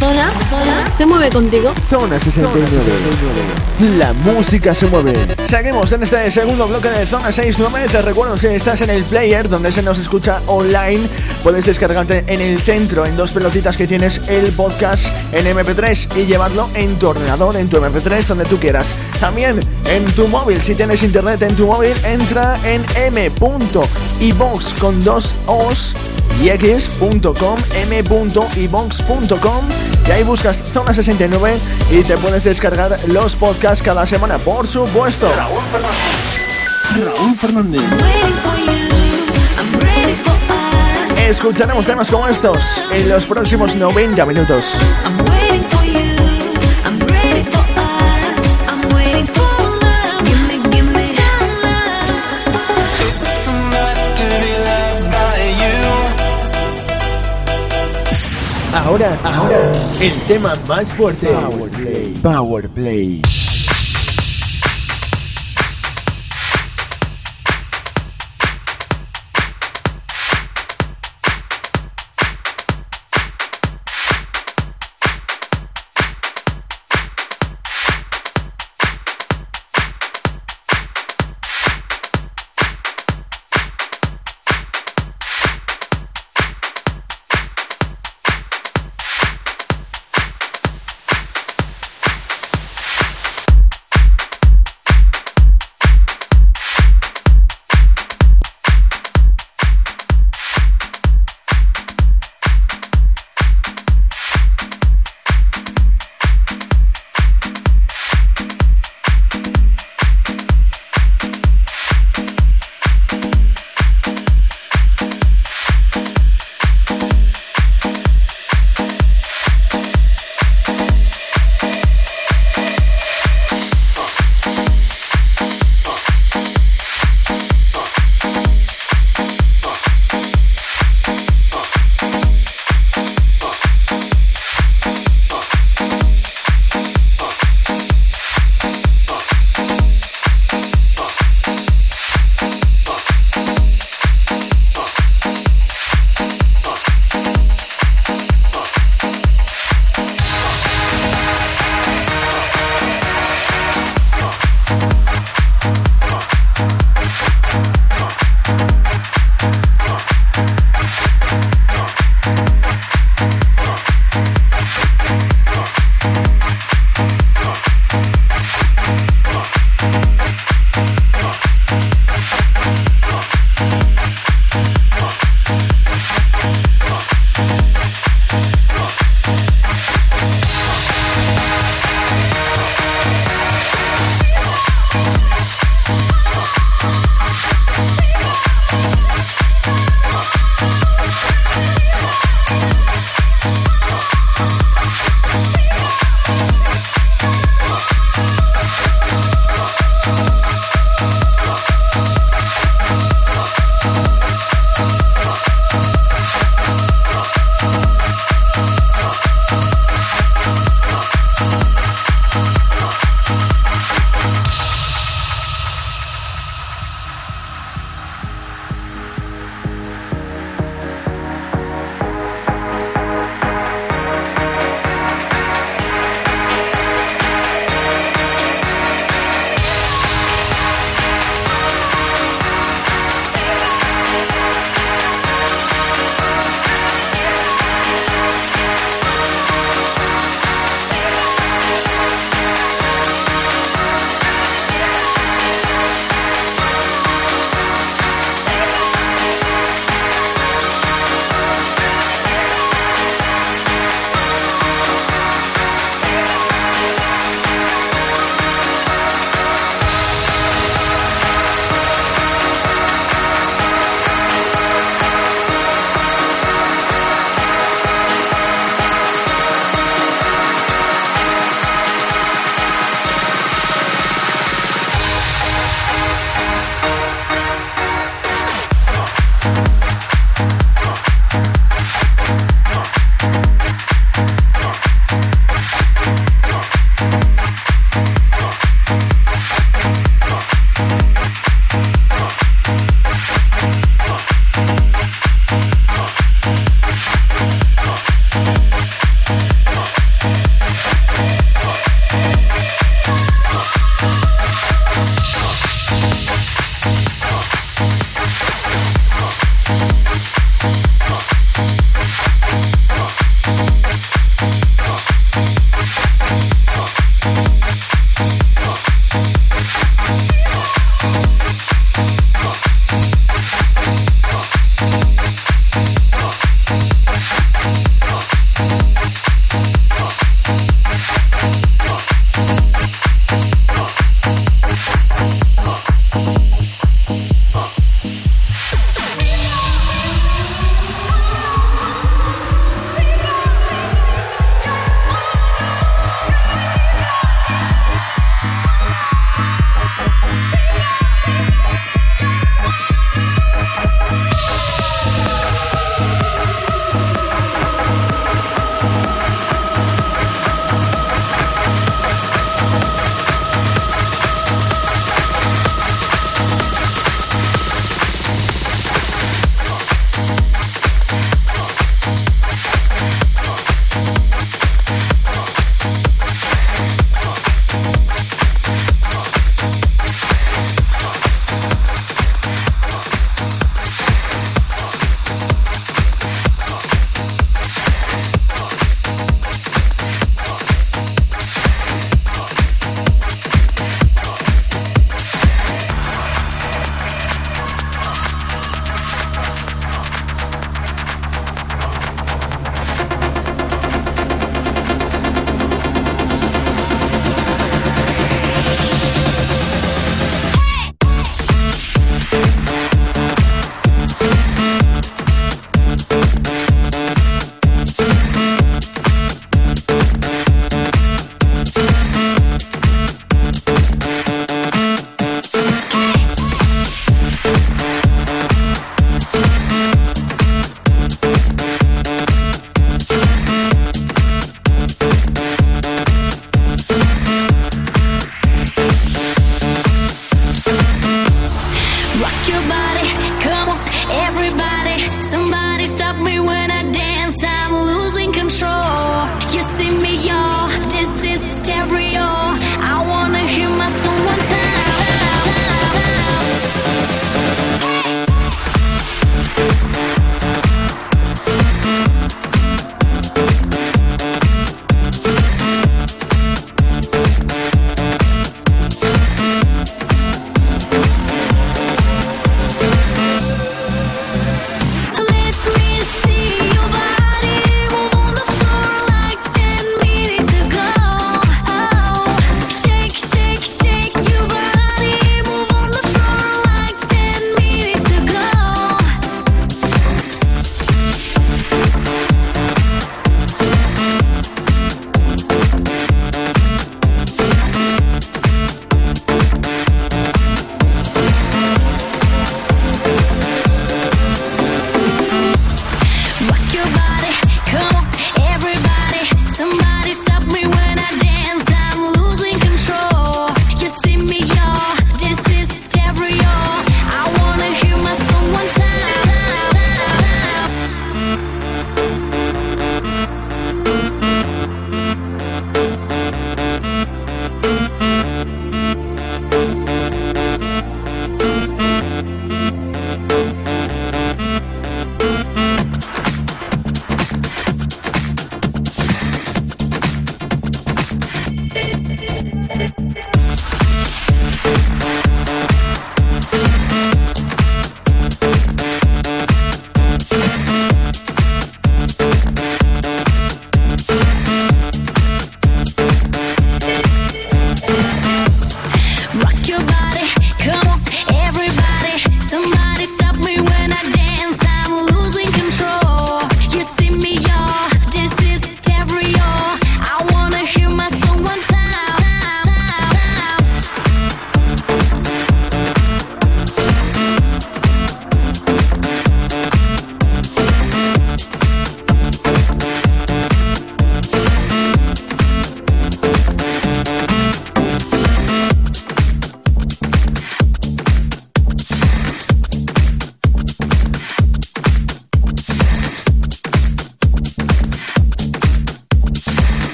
zona, zona se mueve contigo. Zona 69. La música se mueve. Seguimos en este segundo bloque de Zona 69. Te recuerdo si estás en el player donde se nos escucha online, puedes descargarte en el centro, en dos pelotitas que tienes el podcast en MP3 y llevarlo en tu ordenador, en tu MP3, donde tú quieras. También en tu móvil, si tienes internet en tu móvil, entra en m.ibox con dos os y x.com m.ibox.com y ahí buscas Zona 69 y te puedes descargar los podcasts cada semana, por supuesto. Raúl Fernández. Escucharemos temas como estos en los próximos 90 minutos. Ahora, ahora, el tema más fuerte. Power Play.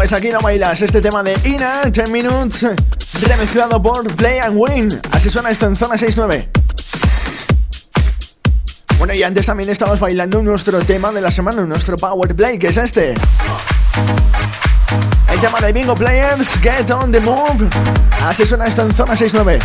Bailas, aquí no bailas. Este tema de Ina, 10 Minutes, remezclado por Play and Win. Así suena esto en zona 69. Bueno, y antes también estabas bailando nuestro tema de la semana, nuestro Power Play, que es este. El tema de Bingo Players, Get on the Move. Así suena esto en zona 69.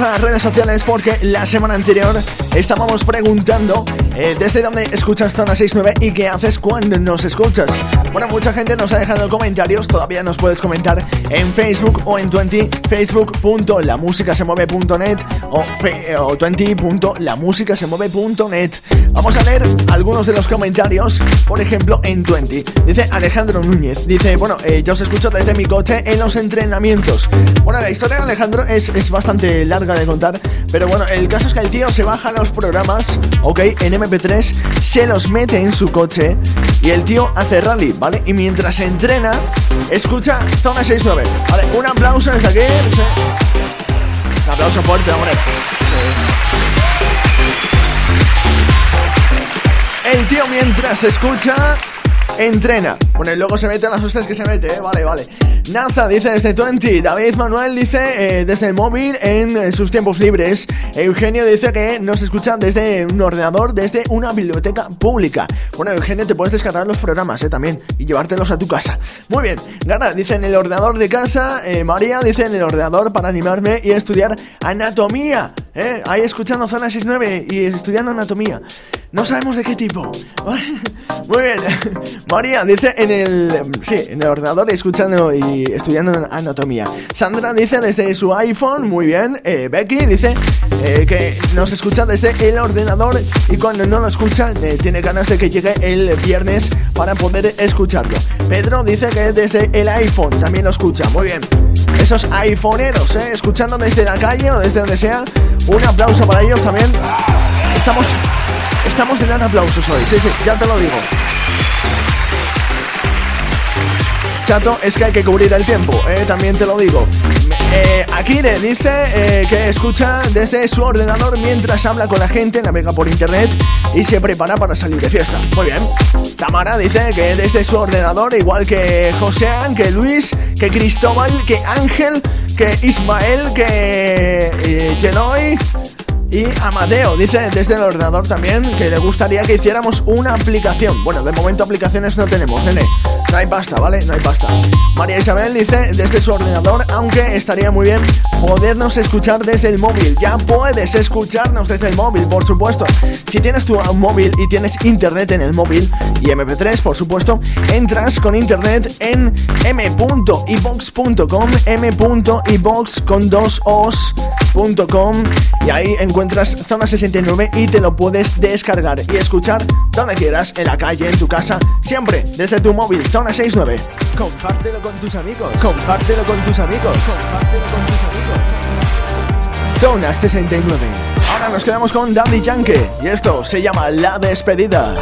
A las redes sociales porque la semana anterior estábamos preguntando eh, desde dónde escuchas Zona 69 y qué haces cuando nos escuchas. Bueno, mucha gente nos ha dejado comentarios, todavía nos puedes comentar en Facebook o en 20, facebook.lamusicasemueve.net o, o 20.lamusicasemueve.net. Vamos a leer algunos de los comentarios, por ejemplo, en 20. Dice Alejandro Núñez, dice, bueno, eh, yo os escucho desde mi coche en los entrenamientos. Bueno, la historia de Alejandro es, es bastante larga de contar, pero bueno, el caso es que el tío se baja los programas, ok, en MP3, se los mete en su coche y el tío hace rally, Y mientras entrena, escucha Zona 69, ¿vale? Un aplauso desde aquí, Un aplauso fuerte, hombre. El tío mientras escucha entrena. Bueno, y luego se mete a las hostias que se mete, ¿eh? Vale, vale. Naza dice desde 20. David Manuel dice eh, desde el móvil en sus tiempos libres. Eugenio dice que nos escucha desde un ordenador, desde una biblioteca pública. Bueno, Eugenio, te puedes descargar los programas, ¿eh? También. Y llevártelos a tu casa. Muy bien. Gana dice en el ordenador de casa. Eh, María dice en el ordenador para animarme y estudiar anatomía. ¿eh? Ahí escuchando Zona 69 y estudiando anatomía. No sabemos de qué tipo. Muy bien. María dice en el. Sí, en el ordenador escuchando y estudiando anatomía. Sandra dice desde su iPhone, muy bien. Eh, Becky dice eh, que nos escucha desde el ordenador y cuando no lo escucha eh, tiene ganas de que llegue el viernes para poder escucharlo. Pedro dice que desde el iPhone también lo escucha, muy bien. Esos iPhoneeros, ¿eh? escuchando desde la calle o desde donde sea, un aplauso para ellos también. Estamos, estamos en aplausos hoy, sí, sí, ya te lo digo. Chato es que hay que cubrir el tiempo, eh, también te lo digo. Eh, Akire dice eh, que escucha desde su ordenador mientras habla con la gente, navega por internet y se prepara para salir de fiesta. Muy bien. Tamara dice que desde su ordenador, igual que José, que Luis, que Cristóbal, que Ángel, que Ismael, que eh, y Amadeo dice desde el ordenador también que le gustaría que hiciéramos una aplicación. Bueno, de momento aplicaciones no tenemos, nene. No hay pasta, ¿vale? No hay pasta. María Isabel dice desde su ordenador, aunque estaría muy bien podernos escuchar desde el móvil. Ya puedes escucharnos desde el móvil, por supuesto. Si tienes tu móvil y tienes internet en el móvil y MP3, por supuesto, entras con internet en m.ibox.com, m.ibox con dos y ahí encuentras Zona 69 y te lo puedes descargar y escuchar donde quieras, en la calle, en tu casa, siempre desde tu móvil. Zona 69. Compártelo con tus amigos. Compártelo con tus amigos. Compártelo con tus amigos. Zona 69. Ahora nos quedamos con Daddy Yankee y esto se llama La Despedida.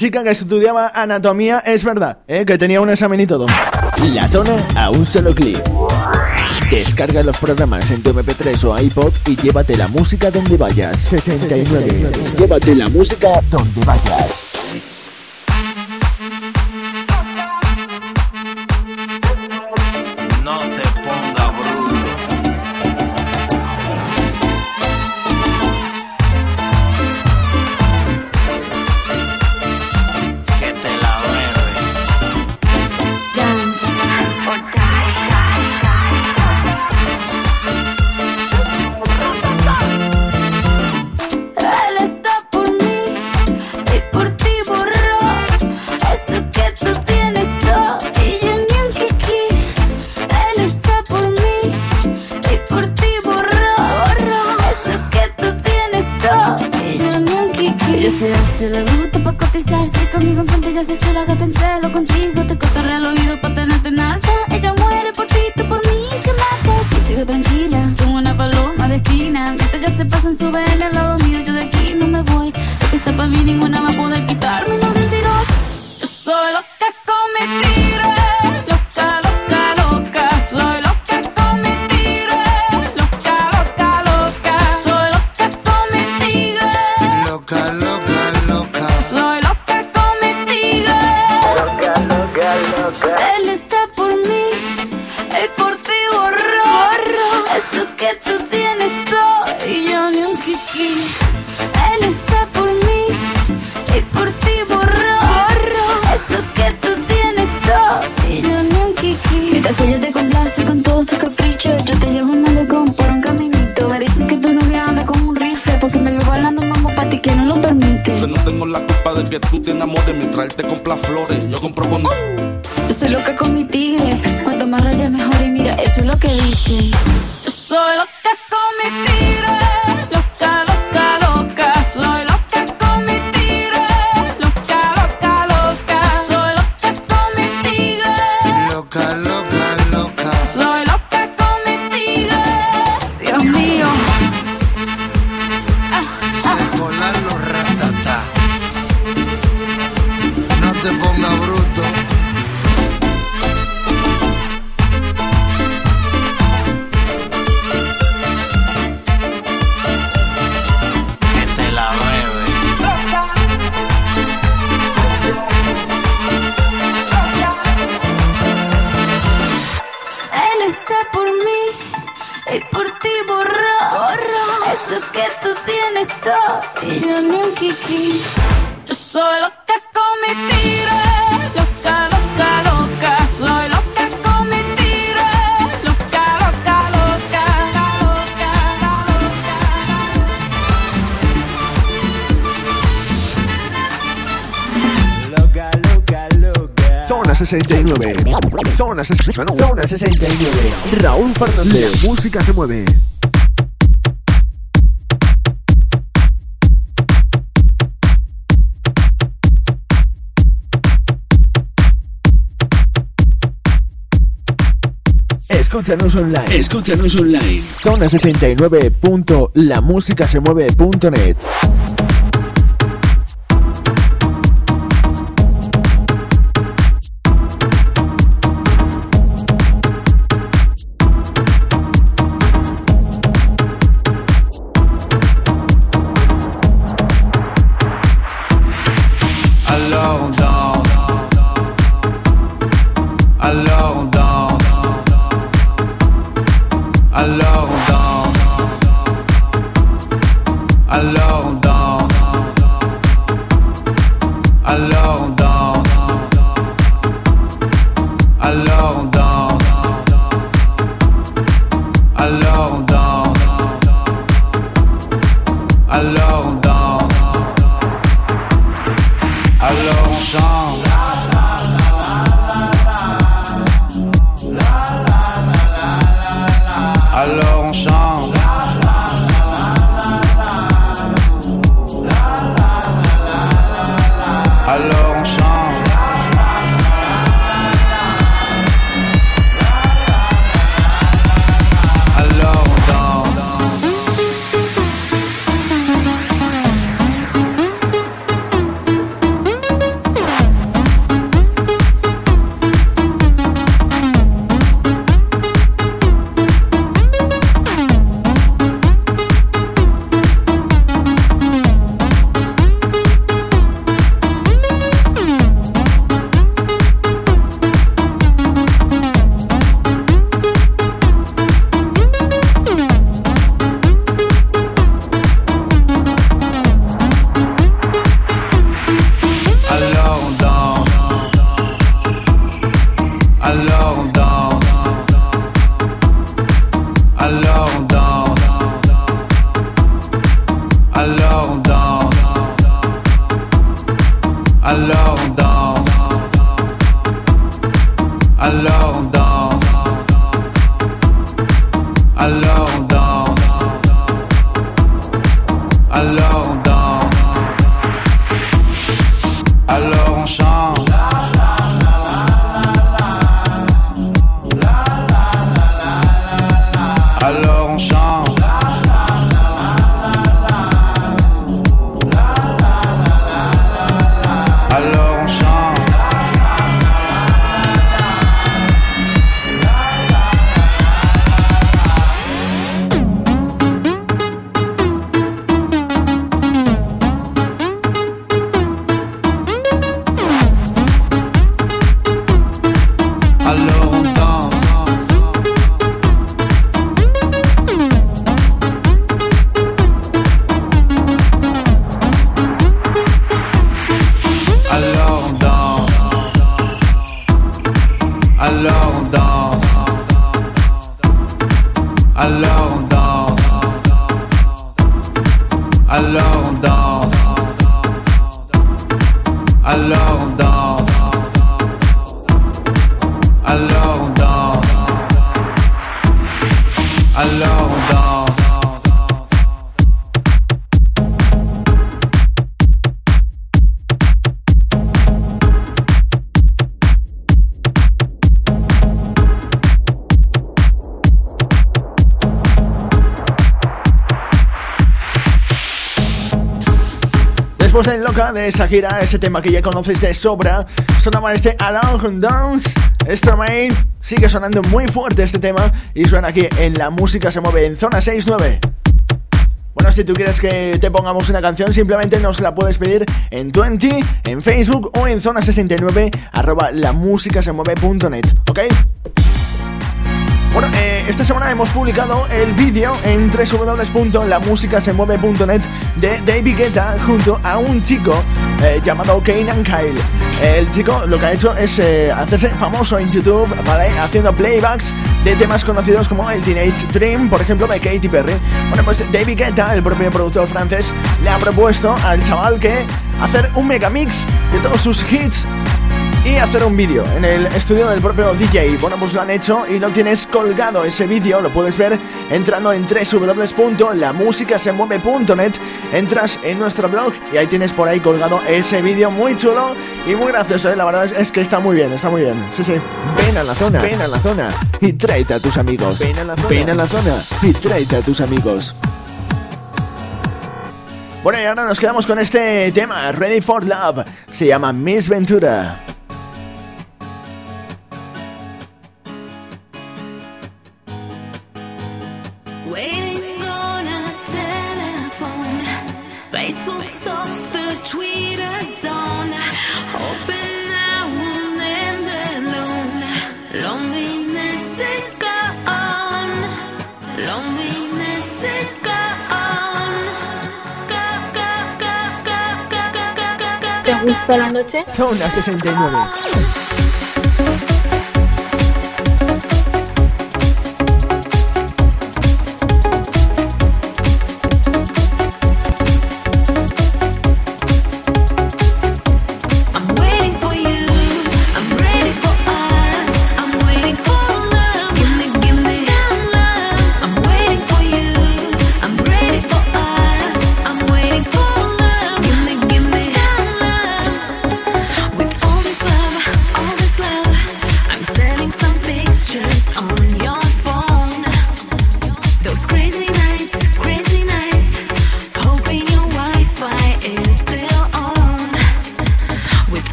Chica que estudiaba anatomía es verdad, eh, que tenía un examen y todo. La zona a un solo clic. Descarga los programas en tu MP3 o iPod y llévate la música donde vayas. 69. Llévate la música donde vayas. 69. Zona, Zona 69. Raúl Fernández. Música se mueve. Escúchanos online. Escúchanos online. Zona69.lamusicasemueve.net. Después del Loca de Shakira, ese tema que ya conoces de sobra, sonaba este Along Dance. Stromae sigue sonando muy fuerte este tema y suena aquí en La Música se mueve en Zona 69. Bueno, si tú quieres que te pongamos una canción, simplemente nos la puedes pedir en 20, en Facebook o en zona 69 arroba lamusicasemueve.net, ¿ok? Bueno, eh, esta semana hemos publicado el vídeo en www.lamusicasemueve.net de David Guetta junto a un chico eh, llamado Kanan Kyle. El chico lo que ha hecho es eh, hacerse famoso en YouTube, ¿vale? Haciendo playbacks de temas conocidos como el Teenage Dream, por ejemplo, de Katy Perry. Bueno, pues David Guetta, el propio productor francés, le ha propuesto al chaval que hacer un megamix de todos sus hits y hacer un vídeo en el estudio del propio DJ. Bueno, pues lo han hecho y lo tienes colgado ese vídeo, lo puedes ver entrando en www.lamusicasemueve.net, entras en nuestro blog y ahí tienes por ahí colgado ese vídeo muy chulo y muy gracioso, ¿eh? la verdad es, es, que está muy bien, está muy bien. Sí, sí. Ven a la zona, ven a la zona y tráete a tus amigos. Ven a la zona, ven a la zona y tráete a tus amigos. Bueno, y ahora nos quedamos con este tema, Ready for Love. Se llama Miss Ventura. Waiting on a telephone. ¿Te gusta la noche? Zona 69.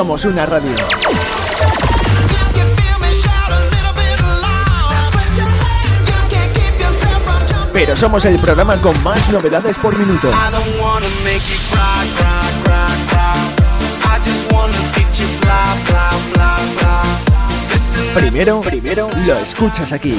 Somos una radio. Pero somos el programa con más novedades por minuto. Primero, primero lo escuchas aquí.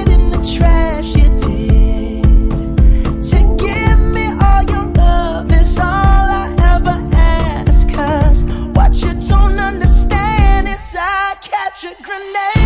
grenade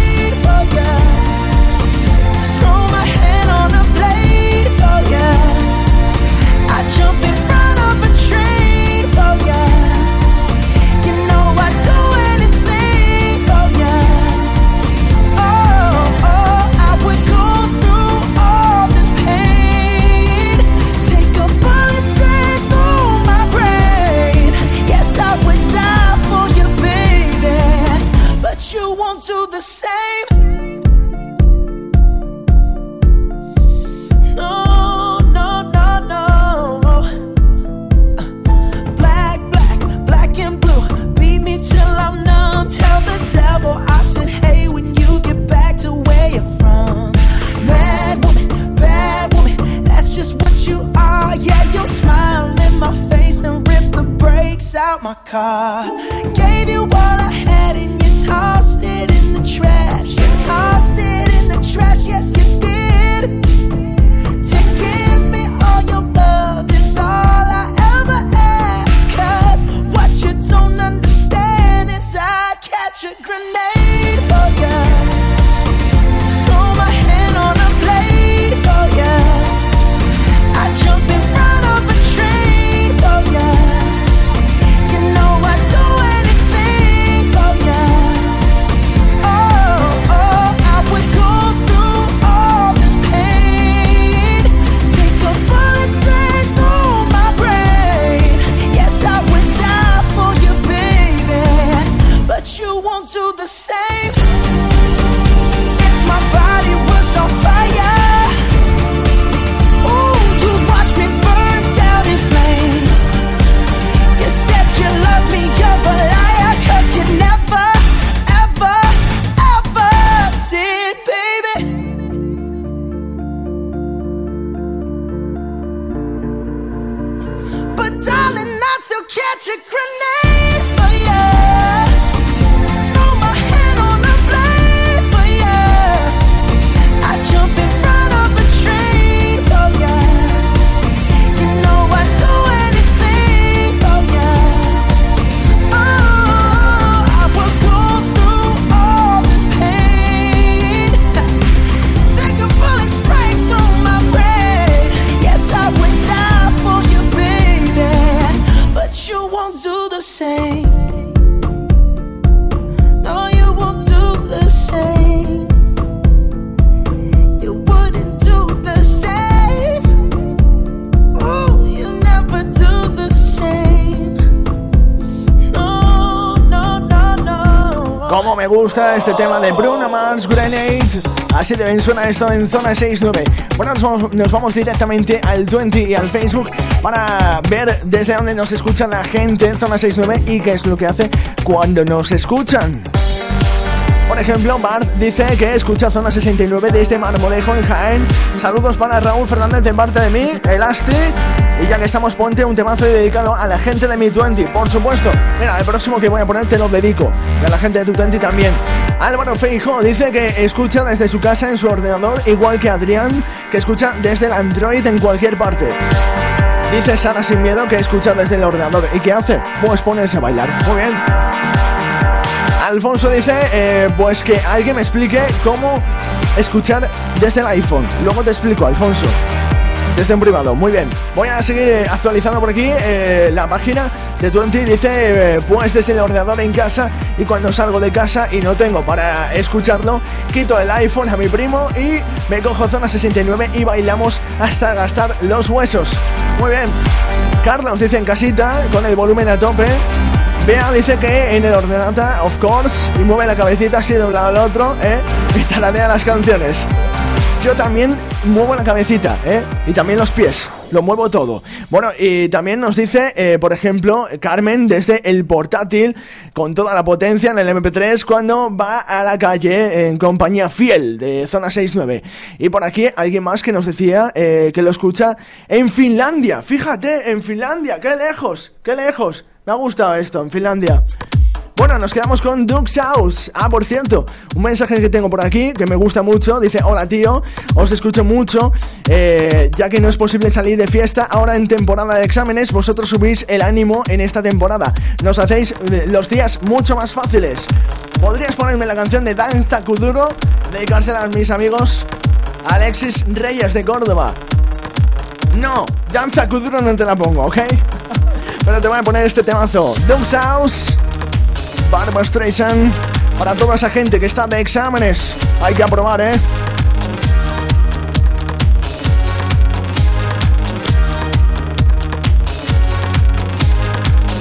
catch a grenade este tema de Bruno Mars Grenade. Así de bien suena esto en Zona 69. Bueno, nos vamos, nos vamos directamente al 20 y al Facebook para ver desde dónde nos escucha la gente en Zona 69 y qué es lo que hace cuando nos escuchan. Por ejemplo, Bart dice que escucha Zona 69 desde Marmolejo en Jaén. Saludos para Raúl Fernández de parte de mí, Elasti. Y ya que estamos, ponte un temazo dedicado a la gente de mi 20, por supuesto. Mira, el próximo que voy a poner te lo dedico. Y a la gente de tu 20 también. Álvaro Feijo dice que escucha desde su casa en su ordenador, igual que Adrián, que escucha desde el Android en cualquier parte. Dice Sara sin miedo que escucha desde el ordenador. ¿Y qué hace? Pues ponerse a bailar. Muy bien. Alfonso dice, eh, pues que alguien me explique cómo escuchar desde el iPhone. Luego te explico, Alfonso. Desde un privado. Muy bien. Voy a seguir eh, actualizando por aquí eh, la página de Twenty. Dice, eh, pues desde el ordenador en casa y cuando salgo de casa y no tengo para escucharlo, quito el iPhone a mi primo y me cojo zona 69 y bailamos hasta gastar los huesos. Muy bien. Carlos dice en casita, con el volumen a tope. Bea dice que en el ordenador, of course, y mueve la cabecita así de un lado al otro, ¿eh? Y tararea las canciones. Yo también muevo la cabecita, ¿eh? Y también los pies. Lo muevo todo. Bueno, y también nos dice, eh, por ejemplo, Carmen, desde el portátil, con toda la potencia en el MP3, cuando va a la calle en compañía fiel de Zona 69. Y por aquí alguien más que nos decía eh, que lo escucha en Finlandia. Fíjate, en Finlandia, qué lejos, qué lejos. Me ha gustado esto, en Finlandia. Bueno, nos quedamos con Duke's House. Ah, por cierto, un mensaje que tengo por aquí que me gusta mucho. Dice, hola tío, os escucho mucho. eh, ya que no es posible salir de fiesta, ahora en temporada de exámenes, vosotros subís el ánimo en esta temporada. Nos hacéis eh, los días mucho más fáciles. ¿Podrías ponerme la canción de Danza Kuduro? Dedicársela a mis amigos Alexis Reyes de Córdoba. No, Danza Kuduro no te la pongo, ¿ok? Pero te voy a poner este temazo. Duke's House. Barbara Streisand para toda esa gente que está de exámenes. Hay que aprobar, ¿eh?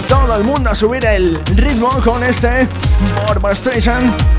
Todo el mundo a subir el ritmo con este Barbara Streisand.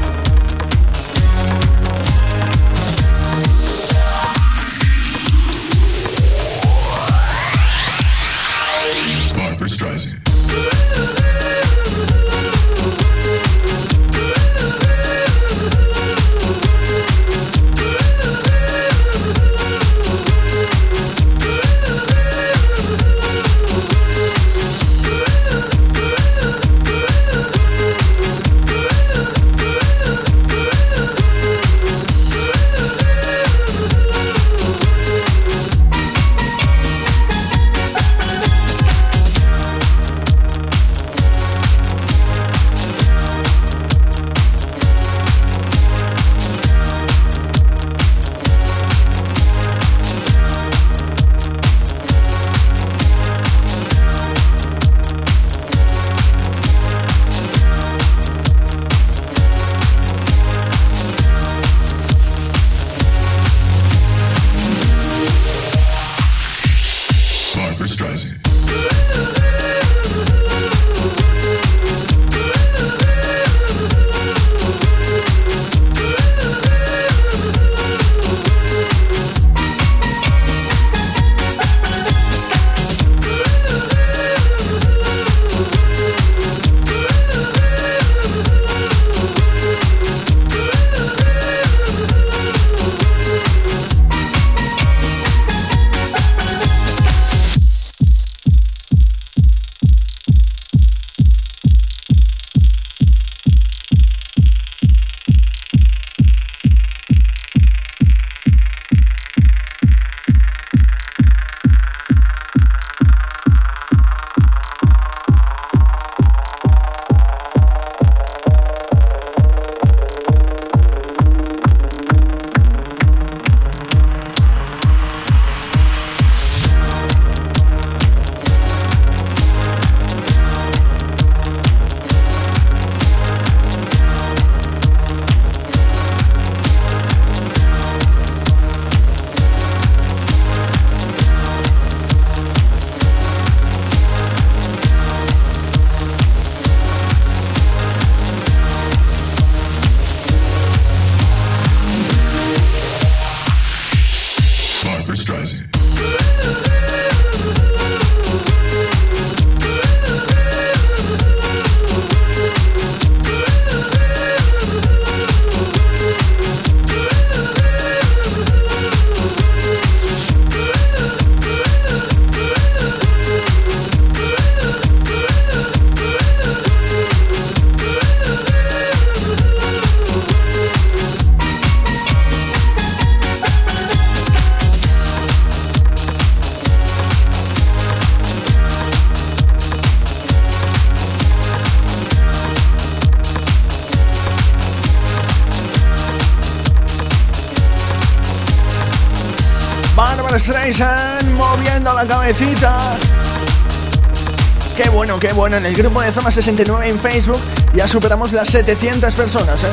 Cabecita. Qué bueno, qué bueno. En el grupo de Zona 69 en Facebook ya superamos las 700 personas. ¿eh?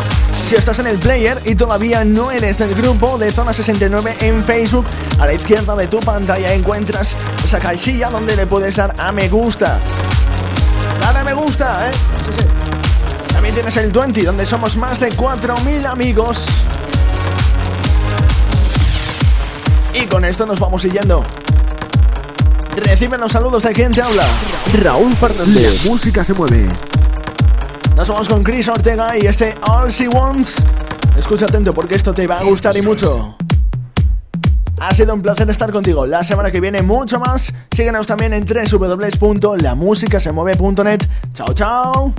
Si estás en el player y todavía no eres del grupo de Zona 69 en Facebook, a la izquierda de tu pantalla encuentras esa casilla donde le puedes dar a me gusta. Dale a me gusta, ¿eh? También tienes el 20, donde somos más de 4.000 amigos. Y con esto nos vamos siguiendo. Reciben los saludos de quien te habla. Raúl Fernández. La música se mueve. Nos vamos con Chris Ortega y este All She Wants. Escucha atento porque esto te va a gustar y mucho. Ha sido un placer estar contigo. La semana que viene mucho más. Síguenos también en www.lamusicasemueve.net. Chao, chao.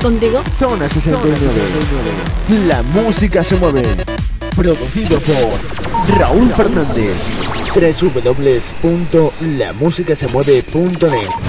contigo. Zona 69. Zona La música se mueve. Producido por Raúl Fernández. www.lamusicasemueve.net